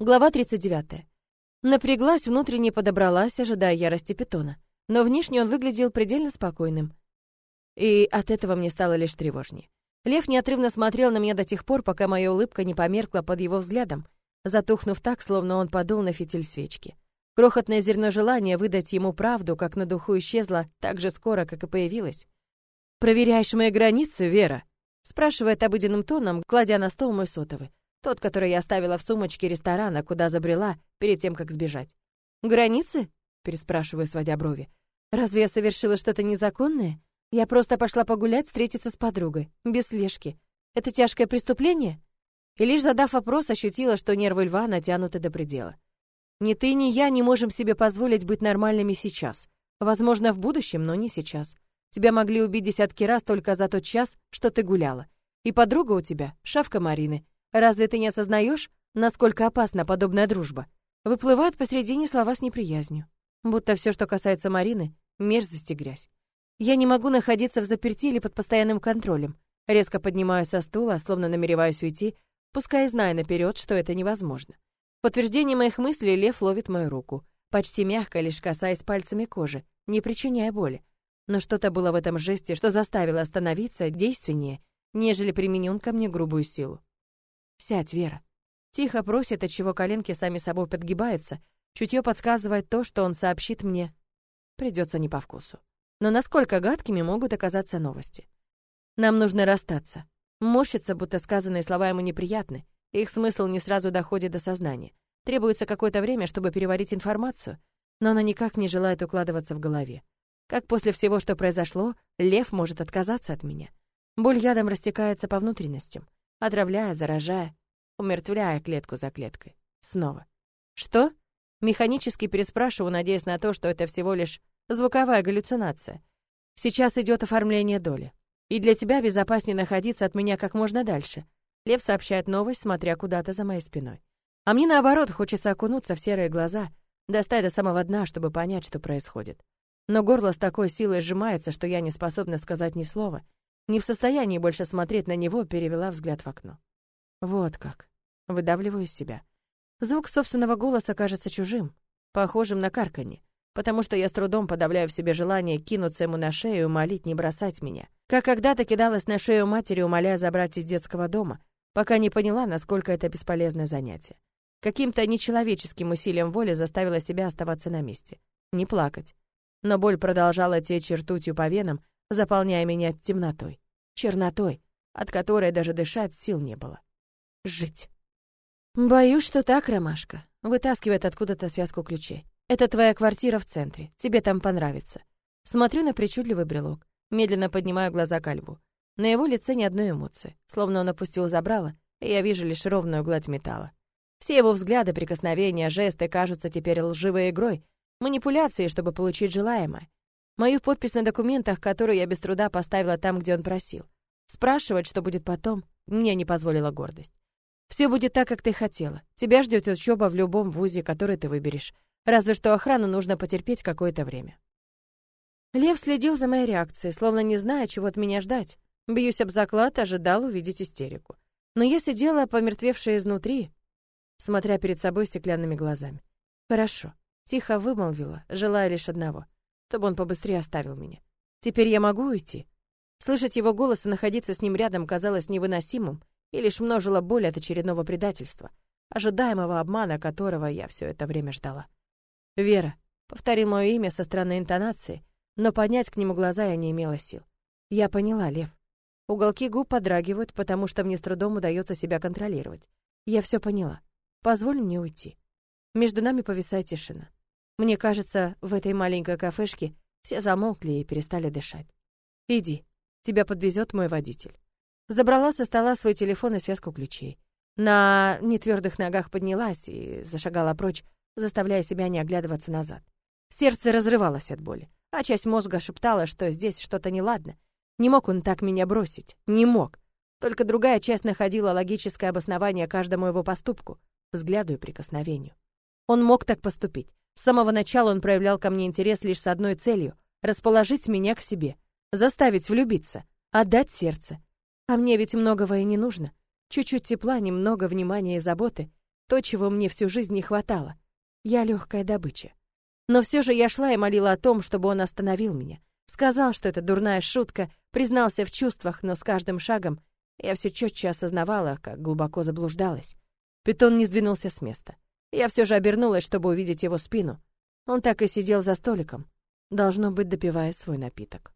Глава 39. Напряглась, внутренне подобралась, ожидая ярости питона. Но внешне он выглядел предельно спокойным. И от этого мне стало лишь тревожнее. Лев неотрывно смотрел на меня до тех пор, пока моя улыбка не померкла под его взглядом, затухнув так, словно он подул на фитиль свечки. Крохотное зерно желания выдать ему правду, как на духу исчезло, так же скоро, как и появилось. «Проверяешь мои границы, Вера?» спрашивает обыденным тоном, кладя на стол мой сотовый. Тот, который я оставила в сумочке ресторана, куда забрела перед тем, как сбежать. «Границы?» — переспрашиваю, сводя брови. «Разве я совершила что-то незаконное? Я просто пошла погулять, встретиться с подругой, без слежки. Это тяжкое преступление?» И лишь задав вопрос, ощутила, что нервы льва натянуты до предела. «Ни ты, ни я не можем себе позволить быть нормальными сейчас. Возможно, в будущем, но не сейчас. Тебя могли убить десятки раз только за тот час, что ты гуляла. И подруга у тебя — шавка Марины, Разве ты не осознаешь, насколько опасна подобная дружба? Выплывают посредине слова с неприязнью. Будто все, что касается Марины, мерзость и грязь. Я не могу находиться в заперти или под постоянным контролем. Резко поднимаюсь со стула, словно намереваюсь уйти, пускай зная наперед, что это невозможно. В подтверждение моих мыслей лев ловит мою руку, почти мягко, лишь касаясь пальцами кожи, не причиняя боли. Но что-то было в этом жесте, что заставило остановиться действеннее, нежели применил ко мне грубую силу. «Сядь, Вера». Тихо просит, от чего коленки сами собой подгибаются. Чутье подсказывает то, что он сообщит мне. Придется не по вкусу. Но насколько гадкими могут оказаться новости? Нам нужно расстаться. Морщится, будто сказанные слова ему неприятны. Их смысл не сразу доходит до сознания. Требуется какое-то время, чтобы переварить информацию, но она никак не желает укладываться в голове. Как после всего, что произошло, лев может отказаться от меня. Боль ядом растекается по внутренностям отравляя, заражая, умертвляя клетку за клеткой. Снова. Что? Механически переспрашиваю, надеясь на то, что это всего лишь звуковая галлюцинация. Сейчас идет оформление доли. И для тебя безопаснее находиться от меня как можно дальше. Лев сообщает новость, смотря куда-то за моей спиной. А мне, наоборот, хочется окунуться в серые глаза, достать до самого дна, чтобы понять, что происходит. Но горло с такой силой сжимается, что я не способна сказать ни слова, не в состоянии больше смотреть на него, перевела взгляд в окно. Вот как. Выдавливаю из себя. Звук собственного голоса кажется чужим, похожим на карканье, потому что я с трудом подавляю в себе желание кинуться ему на шею и умолить не бросать меня. Как когда-то кидалась на шею матери, умоляя забрать из детского дома, пока не поняла, насколько это бесполезное занятие. Каким-то нечеловеческим усилием воли заставила себя оставаться на месте, не плакать. Но боль продолжала течь ртутью по венам, заполняя меня темнотой, чернотой, от которой даже дышать сил не было. Жить. Боюсь, что так, Ромашка. Вытаскивает откуда-то связку ключей. Это твоя квартира в центре. Тебе там понравится. Смотрю на причудливый брелок. Медленно поднимаю глаза к льву. На его лице ни одной эмоции. Словно он опустил забрало, и я вижу лишь ровную гладь металла. Все его взгляды, прикосновения, жесты кажутся теперь лживой игрой, манипуляцией, чтобы получить желаемое. Мою подпись на документах, которую я без труда поставила там, где он просил. Спрашивать, что будет потом, мне не позволила гордость. Все будет так, как ты хотела. Тебя ждет учеба в любом вузе, который ты выберешь. Разве что охрану нужно потерпеть какое-то время. Лев следил за моей реакцией, словно не зная, чего от меня ждать. Бьюсь об заклад, ожидал увидеть истерику. Но я сидела, помертвевшая изнутри, смотря перед собой стеклянными глазами. «Хорошо», — тихо вымолвила, желая лишь одного чтобы он побыстрее оставил меня. Теперь я могу уйти? Слышать его голос и находиться с ним рядом казалось невыносимым и лишь множило боль от очередного предательства, ожидаемого обмана, которого я все это время ждала. «Вера», — повторил мое имя со странной интонацией, но поднять к нему глаза я не имела сил. Я поняла, Лев. Уголки губ подрагивают, потому что мне с трудом удается себя контролировать. Я все поняла. Позволь мне уйти. Между нами повисает тишина. Мне кажется, в этой маленькой кафешке все замолкли и перестали дышать. Иди, тебя подвезет мой водитель. Забрала со стола свой телефон и связку ключей. На нетвердых ногах поднялась и зашагала прочь, заставляя себя не оглядываться назад. Сердце разрывалось от боли, а часть мозга шептала, что здесь что-то неладно. Не мог он так меня бросить, не мог. Только другая часть находила логическое обоснование каждому его поступку, взгляду и прикосновению. Он мог так поступить, с самого начала он проявлял ко мне интерес лишь с одной целью — расположить меня к себе, заставить влюбиться, отдать сердце. А мне ведь многого и не нужно. Чуть-чуть тепла, немного внимания и заботы. то, чего мне всю жизнь не хватало. Я легкая добыча. Но все же я шла и молила о том, чтобы он остановил меня. Сказал, что это дурная шутка, признался в чувствах, но с каждым шагом я все четче осознавала, как глубоко заблуждалась. Питон не сдвинулся с места. Я все же обернулась, чтобы увидеть его спину. Он так и сидел за столиком, должно быть, допивая свой напиток.